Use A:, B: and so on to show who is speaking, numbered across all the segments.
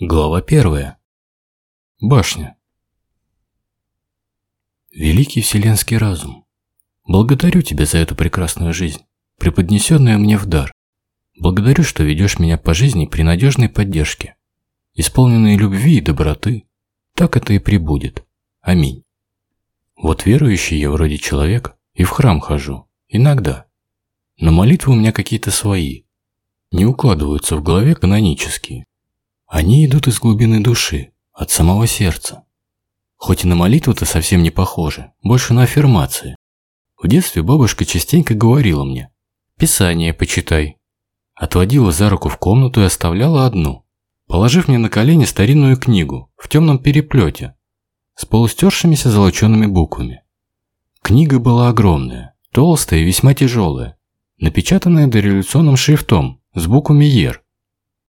A: Глава первая. Башня. Великий вселенский разум, благодарю тебя за эту прекрасную жизнь, преподнесенную мне в дар. Благодарю, что ведешь меня по жизни при надежной поддержке, исполненной любви и доброты. Так это и прибудет. Аминь. Вот верующий я вроде человек и в храм хожу, иногда. Но молитвы у меня какие-то свои, не укладываются в голове канонические. Они идут из глубины души, от самого сердца. Хоть и на молитву-то совсем не похожи, больше на аффирмации. В детстве бабушка частенько говорила мне «Писание почитай». Отводила за руку в комнату и оставляла одну, положив мне на колени старинную книгу в темном переплете с полустершимися золочеными буквами. Книга была огромная, толстая и весьма тяжелая, напечатанная дореволюционным шрифтом с буквами «Ер»,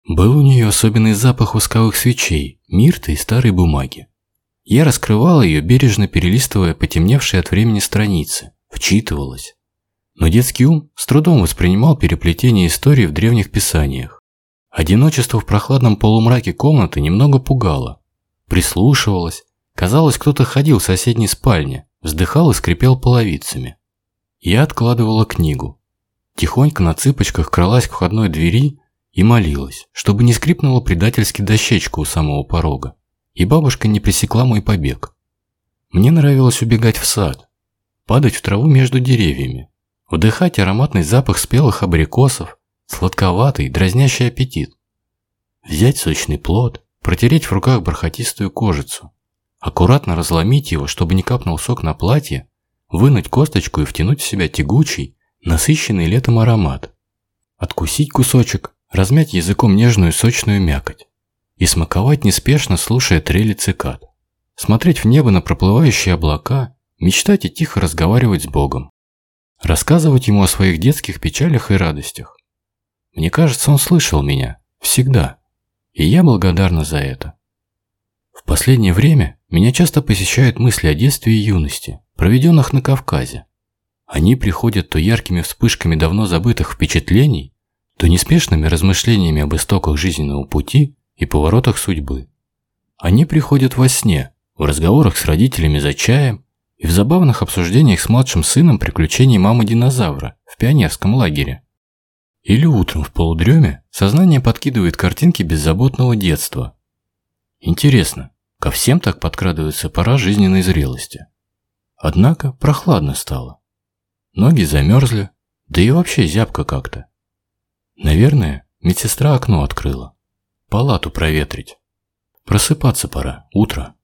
A: был у нее особенный запах восковых свечей, мирты и старой бумаги. Я раскрывала ее, бережно перелистывая потемневшие от времени страницы, вчитывалась. Но детский ум с трудом воспринимал переплетение истории в древних писаниях. Одиночество в прохладном полумраке комнаты немного пугало. Прислушивалась. Казалось, кто-то ходил в соседней спальне, вздыхал и скрипел половицами. Я откладывала книгу. Тихонько на цыпочках кралась к входной двери и молилась, чтобы не скрипнула предательски дощечка у самого порога, и бабушка не пресекла мой побег. Мне нравилось убегать в сад, падать в траву между деревьями, вдыхать ароматный запах спелых абрикосов, сладковатый, дразнящий аппетит. Взять сочный плод, протереть в руках бархатистую кожицу, аккуратно разломить его, чтобы не капнул сок на платье, вынуть косточку и втянуть в себя тягучий, насыщенный летом аромат. Откусить кусочек, размять языком нежную сочную мякоть и смаковать неспешно, слушая трели цикад. Смотреть в небо на проплывающие облака, мечтать и тихо разговаривать с Богом. Рассказывать ему о своих детских печалях и радостях. Мне кажется, он слышал меня. Всегда. И я благодарна за это. В последнее время меня часто посещают мысли о детстве и юности, проведенных на Кавказе. Они приходят то яркими вспышками давно забытых впечатлений, то неспешными размышлениями об истоках жизненного пути и поворотах судьбы. Они приходят во сне, в разговорах с родителями за чаем и в забавных обсуждениях с младшим сыном приключений мамы-динозавра в пионерском лагере. Или утром в полудреме сознание подкидывает картинки беззаботного детства. Интересно, ко всем так подкрадывается пора жизненной зрелости. Однако прохладно стало. Ноги замерзли, да и вообще зябко как-то. Наверное, медсестра окно открыла. Палату проветрить. Просыпаться пора, утро.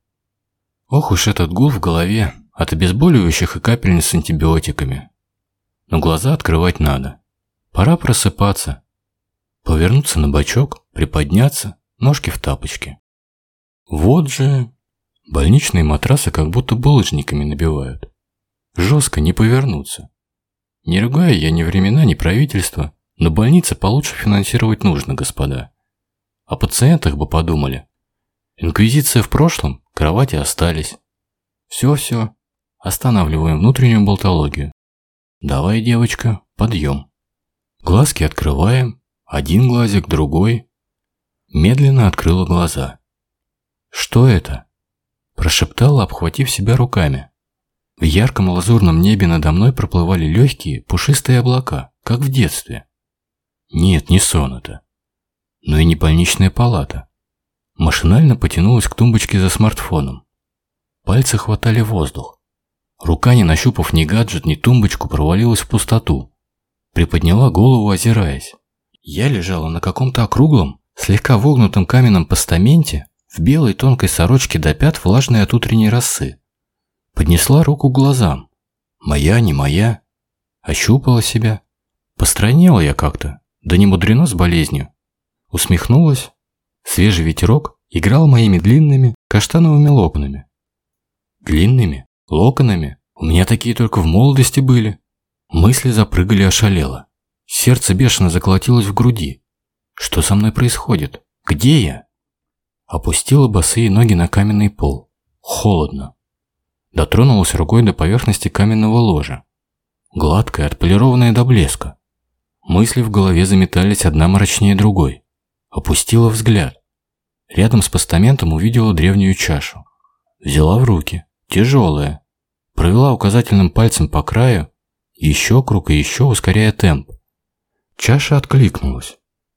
A: Ох уж этот гул в голове от обезболивающих и капельниц с антибиотиками. Но глаза открывать надо. Пора просыпаться. Повернуться на бочок, приподняться, ножки в тапочки. Вот же... Больничные матрасы как будто булыжниками набивают. Жестко не повернуться. Не ругаю я ни времена, ни правительства, но больницы получше финансировать нужно, господа. О пациентах бы подумали. Инквизиция в прошлом, кровати остались. Все-все. Останавливаем внутреннюю болтологию. Давай, девочка, подъем. Глазки открываем. Один глазик, другой. Медленно открыла глаза. Что это? Прошептала, обхватив себя руками. В ярком лазурном небе надо мной проплывали легкие, пушистые облака, как в детстве. Нет, не сон это. Но и не больничная палата. Машинально потянулась к тумбочке за смартфоном. Пальцы хватали воздух. Рука, не нащупав ни гаджет, ни тумбочку, провалилась в пустоту. Приподняла голову, озираясь. Я лежала на каком-то округлом, слегка вогнутом каменном постаменте, в белой тонкой сорочке до пят, влажной от утренней росы. Поднесла руку к глазам. Моя, не моя. Ощупала себя. Постранела я как-то, да не мудрено с болезнью. Усмехнулась. Свежий ветерок играл моими длинными каштановыми локонами. Длинными? Локонами? У меня такие только в молодости были. Мысли запрыгали ошалело. Сердце бешено заколотилось в груди. Что со мной происходит? Где я? Опустила босые ноги на каменный пол. Холодно. Дотронулась рукой до поверхности каменного ложа. Гладкая, отполированная до блеска. Мысли в голове заметались одна мрачнее другой. Опустила взгляд. Рядом с постаментом увидела древнюю чашу. Взяла в руки. Тяжелая. Провела указательным пальцем по краю. Еще круг и еще, ускоряя темп. Чаша откликнулась.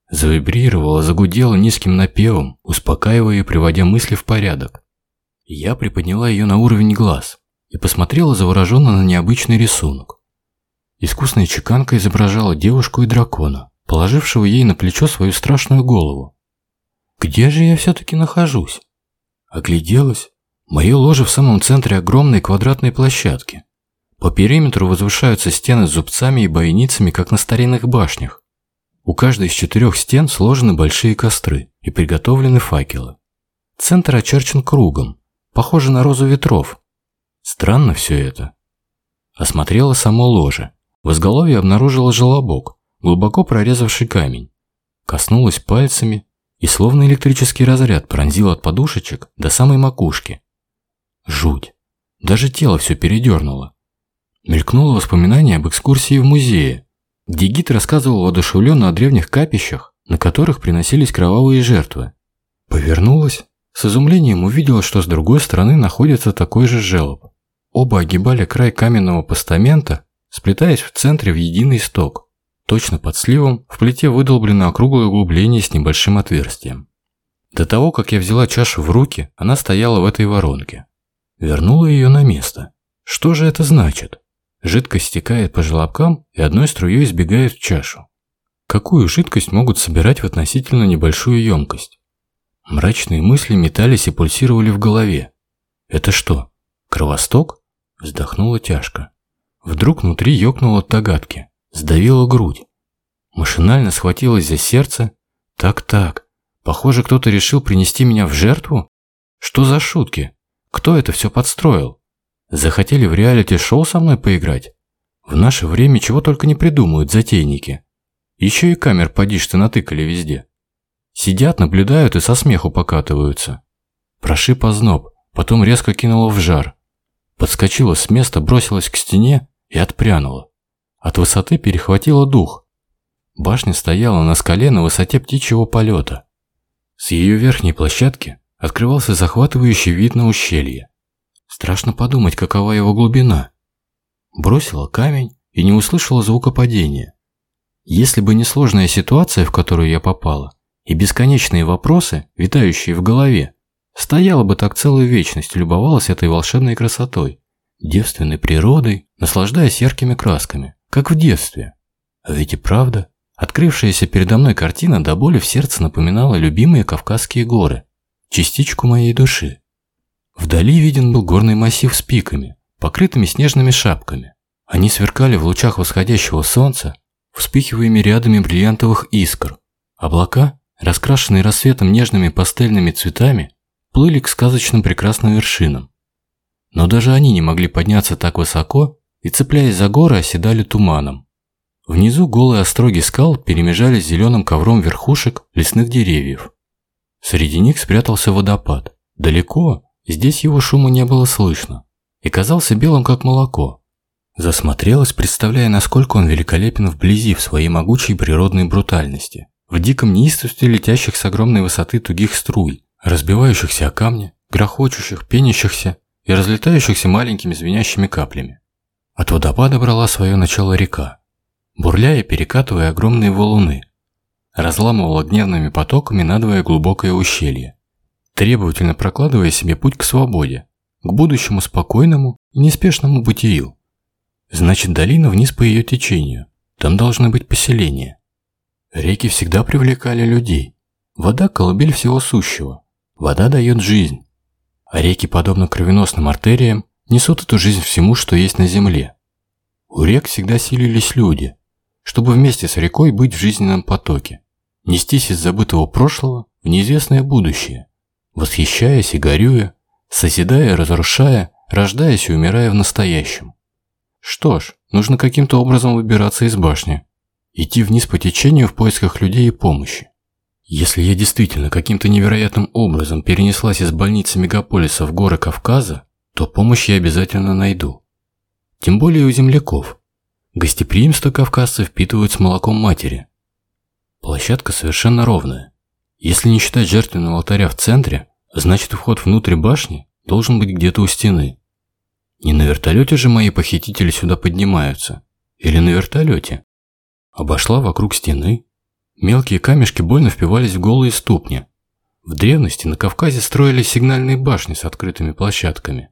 A: Завибрировала, загудела низким напевом, успокаивая и приводя мысли в порядок. Я приподняла ее на уровень глаз и посмотрела завороженно на необычный рисунок. Искусная чеканка изображала девушку и дракона, положившего ей на плечо свою страшную голову. Где же я все-таки нахожусь? Огляделась. Мое ложе в самом центре огромной квадратной площадки. По периметру возвышаются стены с зубцами и бойницами, как на старинных башнях. У каждой из четырех стен сложены большие костры и приготовлены факелы. Центр очерчен кругом, похоже на розу ветров. Странно все это. Осмотрела само ложе. В изголовье обнаружила желобок, глубоко прорезавший камень. Коснулась пальцами, и словно электрический разряд пронзил от подушечек до самой макушки. Жуть. Даже тело все передернуло. Мелькнуло воспоминание об экскурсии в музее, где гид рассказывал воодушевленно о древних капищах, на которых приносились кровавые жертвы. Повернулась, с изумлением увидела, что с другой стороны находится такой же желоб. Оба огибали край каменного постамента, сплетаясь в центре в единый сток. Точно под сливом в плите выдолблено округлое углубление с небольшим отверстием. До того, как я взяла чашу в руки, она стояла в этой воронке. Вернула ее на место. Что же это значит? Жидкость стекает по желобкам и одной струей сбегает в чашу. Какую жидкость могут собирать в относительно небольшую емкость? Мрачные мысли метались и пульсировали в голове. Это что, кровосток? Вздохнула тяжко. Вдруг внутри ёкнуло от догадки. Сдавила грудь. Машинально схватилась за сердце. Так-так, похоже, кто-то решил принести меня в жертву? Что за шутки? Кто это все подстроил? Захотели в реалити-шоу со мной поиграть? В наше время чего только не придумают затейники. Еще и камер подишь ты натыкали везде. Сидят, наблюдают и со смеху покатываются. Прошиб озноб, потом резко кинула в жар. Подскочила с места, бросилась к стене и отпрянула. От высоты перехватило дух. Башня стояла на скале на высоте птичьего полета. С ее верхней площадки открывался захватывающий вид на ущелье. Страшно подумать, какова его глубина. Бросила камень и не услышала звука падения. Если бы не сложная ситуация, в которую я попала, и бесконечные вопросы, витающие в голове, стояла бы так целую вечность любовалась этой волшебной красотой, девственной природой, наслаждаясь яркими красками как в детстве. А ведь и правда, открывшаяся передо мной картина до боли в сердце напоминала любимые Кавказские горы, частичку моей души. Вдали виден был горный массив с пиками, покрытыми снежными шапками. Они сверкали в лучах восходящего солнца, вспыхиваемыми рядами бриллиантовых искр. Облака, раскрашенные рассветом нежными пастельными цветами, плыли к сказочным прекрасным вершинам. Но даже они не могли подняться так высоко, и, цепляясь за горы, оседали туманом. Внизу голые остроги скал перемежались зеленым ковром верхушек лесных деревьев. Среди них спрятался водопад. Далеко, здесь его шума не было слышно, и казался белым, как молоко. Засмотрелась, представляя, насколько он великолепен вблизи в своей могучей природной брутальности, в диком неистовстве летящих с огромной высоты тугих струй, разбивающихся о камни, грохочущих, пенящихся и разлетающихся маленькими звенящими каплями. От водопада брала свое начало река, бурляя и перекатывая огромные валуны, разламывала гневными потоками надвое глубокое ущелье, требовательно прокладывая себе путь к свободе, к будущему спокойному и неспешному бытию. Значит, долина вниз по ее течению, там должны быть поселения. Реки всегда привлекали людей. Вода – колыбель всего сущего. Вода дает жизнь. Реки, подобно кровеносным артериям, несут эту жизнь всему, что есть на земле. У рек всегда силились люди, чтобы вместе с рекой быть в жизненном потоке, нестись из забытого прошлого в неизвестное будущее, восхищаясь и горюя, созидая и разрушая, рождаясь и умирая в настоящем. Что ж, нужно каким-то образом выбираться из башни, идти вниз по течению в поисках людей и помощи. Если я действительно каким-то невероятным образом перенеслась из больницы мегаполиса в горы Кавказа, то помощь я обязательно найду. Тем более у земляков. Гостеприимство кавказцев впитывают с молоком матери. Площадка совершенно ровная. Если не считать жертвенного алтаря в центре, значит вход внутрь башни должен быть где-то у стены. Не на вертолете же мои похитители сюда поднимаются. Или на вертолете. Обошла вокруг стены. Мелкие камешки больно впивались в голые ступни. В древности на Кавказе строили сигнальные башни с открытыми площадками.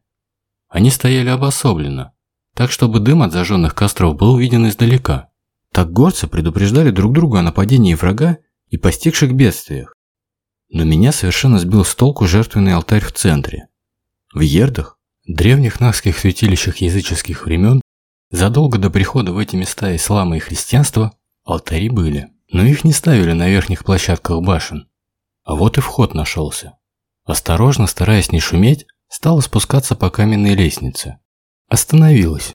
A: Они стояли обособленно, так чтобы дым от зажженных костров был виден издалека. Так горцы предупреждали друг друга о нападении врага и постигших бедствиях. Но меня совершенно сбил с толку жертвенный алтарь в центре. В Ердах, древних нахских святилищах языческих времен, задолго до прихода в эти места ислама и христианства, алтари были, но их не ставили на верхних площадках башен. А вот и вход нашелся. Осторожно, стараясь не шуметь, стала спускаться по каменной лестнице. Остановилась.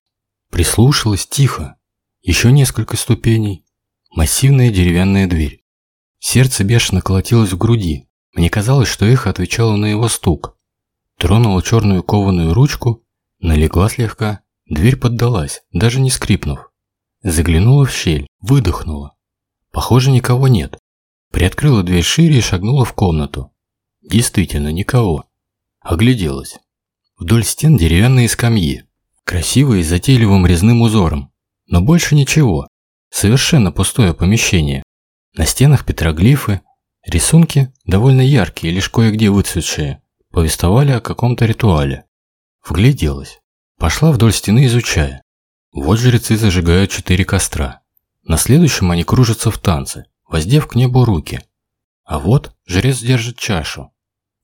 A: Прислушалась тихо. Еще несколько ступеней. Массивная деревянная дверь. Сердце бешено колотилось в груди. Мне казалось, что эхо отвечало на его стук. Тронула черную кованую ручку, налегла слегка. Дверь поддалась, даже не скрипнув. Заглянула в щель, выдохнула. Похоже, никого нет. Приоткрыла дверь шире и шагнула в комнату. Действительно, никого. Огляделась. Вдоль стен деревянные скамьи, красивые с затейливым резным узором. Но больше ничего. Совершенно пустое помещение. На стенах петроглифы, рисунки, довольно яркие, лишь кое-где выцветшие, повествовали о каком-то ритуале. Вгляделась. Пошла вдоль стены, изучая. Вот жрецы зажигают четыре костра. На следующем они кружатся в танце, воздев к небу руки. А вот жрец держит чашу.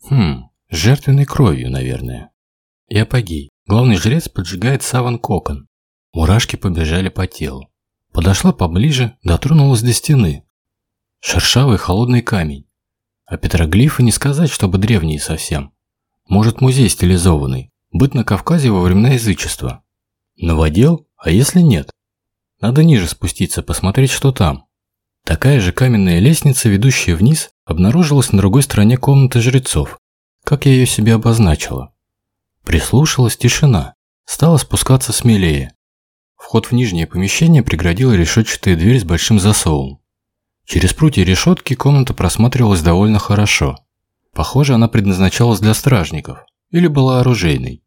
A: Хм, жертвенной кровью, наверное. И апогей. Главный жрец поджигает саван кокон. Мурашки побежали по телу. Подошла поближе, дотронулась до стены, Шершавый холодный камень. А петроглифы не сказать, чтобы древние совсем. Может, музей стилизованный. Быт на Кавказе во времена язычества. Новодел? А если нет? Надо ниже спуститься, посмотреть, что там. Такая же каменная лестница, ведущая вниз, обнаружилась на другой стороне комнаты жрецов, как я ее себе обозначила. Прислушалась тишина, стала спускаться смелее. Вход в нижнее помещение преградила решетчатая дверь с большим засовом. Через прутья решетки комната просматривалась довольно хорошо. Похоже, она предназначалась для стражников или была оружейной.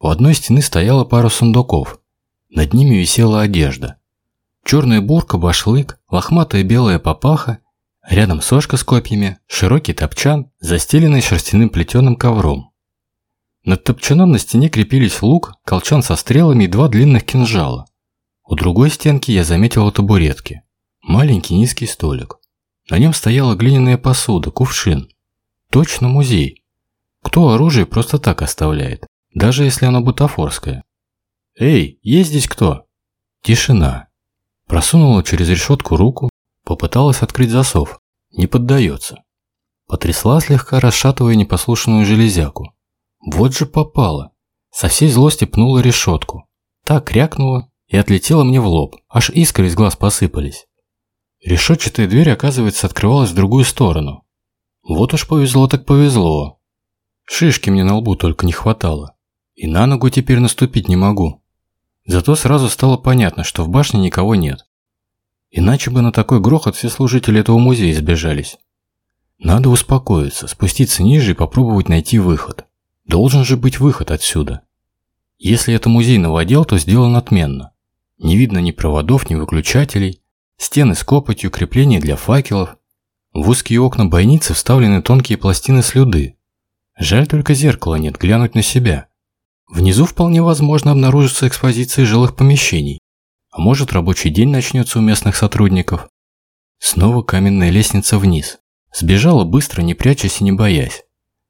A: У одной стены стояла пара сундуков. Над ними висела одежда. Черная бурка, башлык, лохматая белая папаха, рядом сошка с копьями, широкий топчан, застеленный шерстяным плетеным ковром. Над топчаном на стене крепились лук, колчан со стрелами и два длинных кинжала. У другой стенки я заметила табуретки. Маленький низкий столик. На нем стояла глиняная посуда, кувшин. Точно музей. Кто оружие просто так оставляет, даже если оно бутафорское? «Эй, есть здесь кто?» Тишина. Просунула через решетку руку, попыталась открыть засов. Не поддается. Потрясла слегка, расшатывая непослушную железяку. Вот же попала. Со всей злости пнула решетку. Так крякнула и отлетела мне в лоб. Аж искры из глаз посыпались. Решетчатая дверь, оказывается, открывалась в другую сторону. Вот уж повезло так повезло. Шишки мне на лбу только не хватало. И на ногу теперь наступить не могу. Зато сразу стало понятно, что в башне никого нет. Иначе бы на такой грохот все служители этого музея сбежались. Надо успокоиться, спуститься ниже и попробовать найти выход. Должен же быть выход отсюда. Если это музей новодел, то сделан отменно. Не видно ни проводов, ни выключателей, Стены с копотью, крепления для факелов. В узкие окна бойницы вставлены тонкие пластины слюды. Жаль только зеркала нет, глянуть на себя. Внизу вполне возможно обнаружится экспозиция жилых помещений. А может рабочий день начнется у местных сотрудников. Снова каменная лестница вниз. Сбежала быстро, не прячась и не боясь.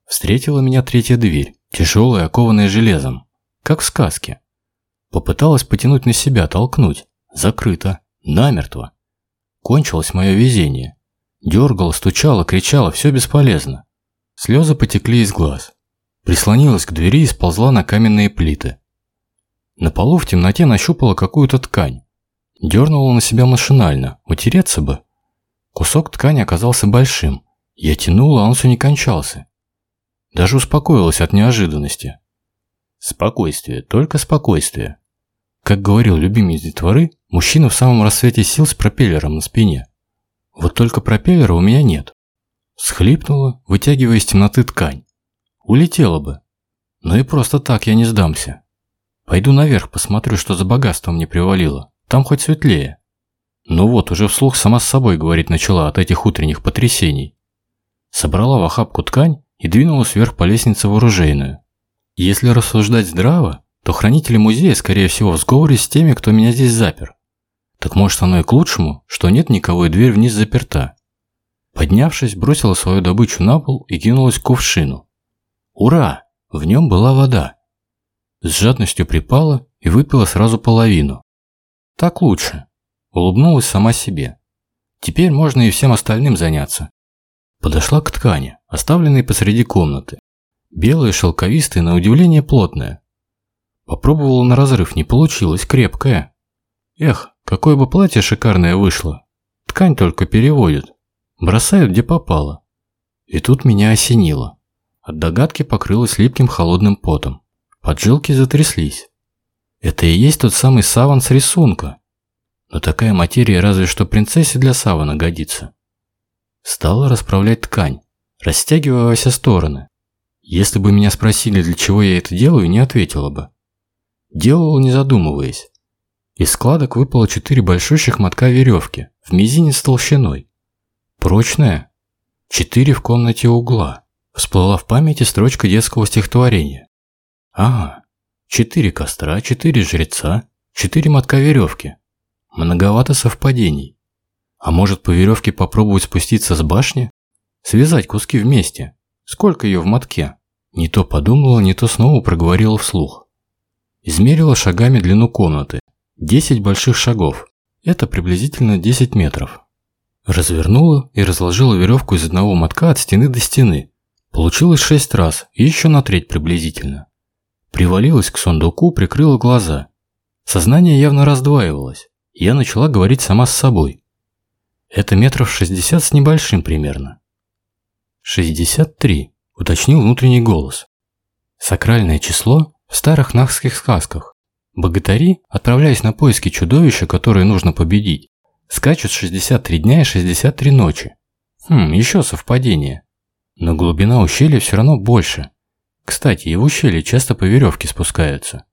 A: Встретила меня третья дверь, тяжелая, окованная железом. Как в сказке. Попыталась потянуть на себя, толкнуть. Закрыто. Намертво. Кончилось мое везение. Дергала, стучала, кричала, все бесполезно. Слезы потекли из глаз. Прислонилась к двери и сползла на каменные плиты. На полу в темноте нащупала какую-то ткань. Дернула на себя машинально, утереться бы. Кусок ткани оказался большим. Я тянула, а он все не кончался. Даже успокоилась от неожиданности. Спокойствие, только спокойствие. Как говорил любимец детворы, мужчина в самом рассвете сил с пропеллером на спине. Вот только пропеллера у меня нет. Схлипнула, вытягивая из темноты ткань. Улетела бы. Но и просто так я не сдамся. Пойду наверх, посмотрю, что за богатство мне привалило. Там хоть светлее. Ну вот, уже вслух сама с собой говорить начала от этих утренних потрясений. Собрала в охапку ткань и двинулась вверх по лестнице в оружейную. Если рассуждать здраво, то хранители музея, скорее всего, в сговоре с теми, кто меня здесь запер. Так может оно и к лучшему, что нет никого и дверь вниз заперта. Поднявшись, бросила свою добычу на пол и кинулась к кувшину. Ура! В нем была вода. С жадностью припала и выпила сразу половину. Так лучше. Улыбнулась сама себе. Теперь можно и всем остальным заняться. Подошла к ткани, оставленной посреди комнаты. Белая, шелковистая, на удивление плотная. Попробовала на разрыв, не получилось, крепкая. Эх, какое бы платье шикарное вышло. Ткань только переводит. Бросают, где попало. И тут меня осенило. От догадки покрылась липким холодным потом. Поджилки затряслись. Это и есть тот самый саван с рисунка. Но такая материя разве что принцессе для савана годится. Стала расправлять ткань, растягивая во все стороны. Если бы меня спросили, для чего я это делаю, не ответила бы. Делала, не задумываясь. Из складок выпало четыре большущих мотка веревки, в мизинец толщиной. Прочная. Четыре в комнате угла. Всплыла в памяти строчка детского стихотворения. Ага, четыре костра, четыре жреца, четыре мотка веревки. Многовато совпадений. А может по веревке попробовать спуститься с башни? Связать куски вместе. Сколько ее в мотке? Не то подумала, не то снова проговорила вслух. Измерила шагами длину комнаты. Десять больших шагов. Это приблизительно 10 метров. Развернула и разложила веревку из одного мотка от стены до стены. Получилось шесть раз, еще на треть приблизительно. Привалилась к сундуку, прикрыла глаза. Сознание явно раздваивалось. Я начала говорить сама с собой. Это метров шестьдесят с небольшим примерно. Шестьдесят три, уточнил внутренний голос. Сакральное число в старых нахских сказках. Богатыри, отправляясь на поиски чудовища, которое нужно победить, скачут 63 дня и 63 ночи. Хм, еще совпадение. Но глубина ущелья все равно больше. Кстати, и в ущелье часто по веревке спускаются.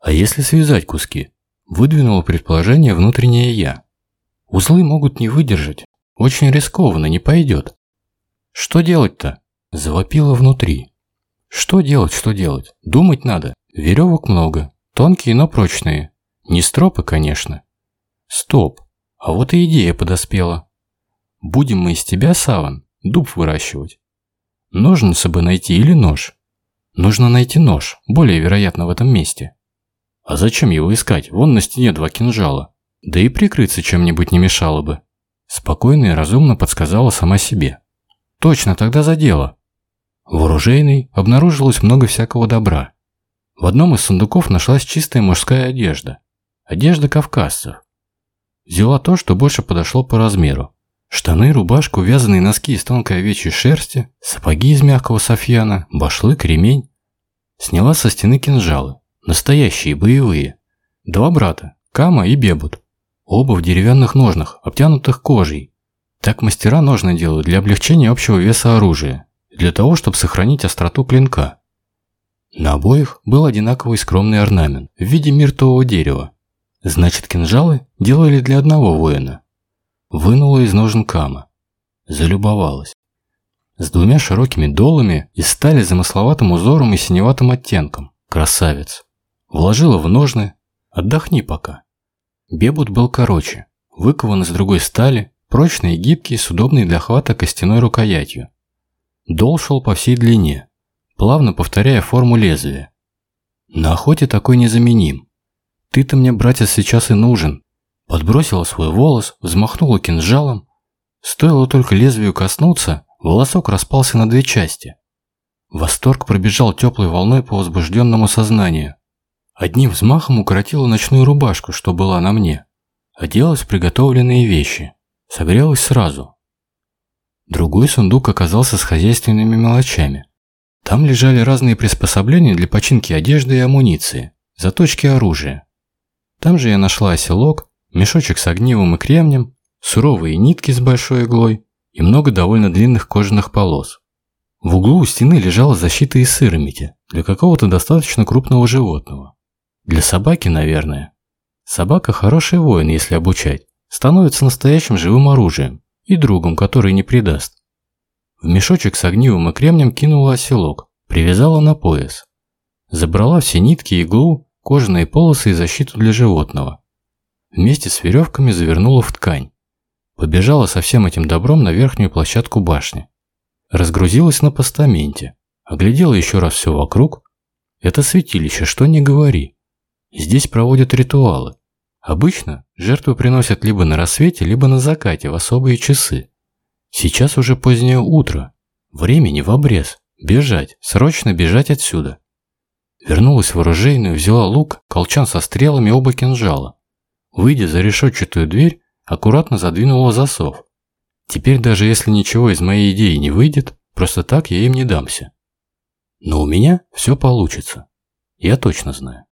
A: А если связать куски? Выдвинуло предположение внутреннее «я». Узлы могут не выдержать. Очень рискованно, не пойдет. Что делать-то? Завопило внутри. Что делать, что делать? Думать надо. Веревок много. Тонкие, но прочные. Не стропы, конечно. Стоп. А вот и идея подоспела. Будем мы из тебя, Саван, дуб выращивать. Ножницы бы найти или нож. Нужно найти нож, более вероятно в этом месте. А зачем его искать? Вон на стене два кинжала. Да и прикрыться чем-нибудь не мешало бы. Спокойно и разумно подсказала сама себе. Точно, тогда за дело. В оружейной обнаружилось много всякого добра. В одном из сундуков нашлась чистая мужская одежда. Одежда кавказцев. Взяла то, что больше подошло по размеру. Штаны, рубашку, вязаные носки из тонкой овечьей шерсти, сапоги из мягкого софьяна, башлык, ремень. Сняла со стены кинжалы. Настоящие, боевые. Два брата, Кама и Бебут. Оба в деревянных ножнах, обтянутых кожей. Так мастера ножны делают для облегчения общего веса оружия. Для того, чтобы сохранить остроту клинка. На обоих был одинаковый скромный орнамент в виде миртового дерева. Значит, кинжалы делали для одного воина. Вынула из ножен Кама. Залюбовалась. С двумя широкими долами и стали замысловатым узором и синеватым оттенком. Красавец. Вложила в ножны. Отдохни пока. Бебут был короче, выкован из другой стали, прочный и гибкий, с удобной для хвата костяной рукоятью. Дол шел по всей длине, плавно повторяя форму лезвия. На охоте такой незаменим. Ты-то мне, братец, сейчас и нужен. Подбросила свой волос, взмахнула кинжалом. Стоило только лезвию коснуться, волосок распался на две части. Восторг пробежал теплой волной по возбужденному сознанию. Одним взмахом укоротила ночную рубашку, что была на мне. Оделась в приготовленные вещи. Согрелась сразу. Другой сундук оказался с хозяйственными мелочами. Там лежали разные приспособления для починки одежды и амуниции, заточки оружия. Там же я нашла оселок, мешочек с огнивом и кремнем, суровые нитки с большой иглой, и много довольно длинных кожаных полос. В углу у стены лежала защита из сыромити для какого-то достаточно крупного животного. Для собаки, наверное. Собака хороший воин, если обучать. Становится настоящим живым оружием и другом, который не предаст. В мешочек с огнивом и кремнем кинула оселок, привязала на пояс. Забрала все нитки, иглу, кожаные полосы и защиту для животного. Вместе с веревками завернула в ткань. Побежала со всем этим добром на верхнюю площадку башни. Разгрузилась на постаменте. Оглядела еще раз все вокруг. Это святилище, что не говори. Здесь проводят ритуалы. Обычно жертву приносят либо на рассвете, либо на закате в особые часы. Сейчас уже позднее утро. Времени в обрез. Бежать, срочно бежать отсюда. Вернулась в оружейную, взяла лук, колчан со стрелами, оба кинжала. Выйдя за решетчатую дверь, аккуратно задвинула засов. Теперь даже если ничего из моей идеи не выйдет, просто так я им не дамся. Но у меня все получится. Я точно знаю.